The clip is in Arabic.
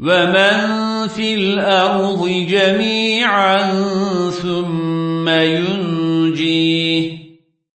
ومن في الأرض جميعا ثم ينجيه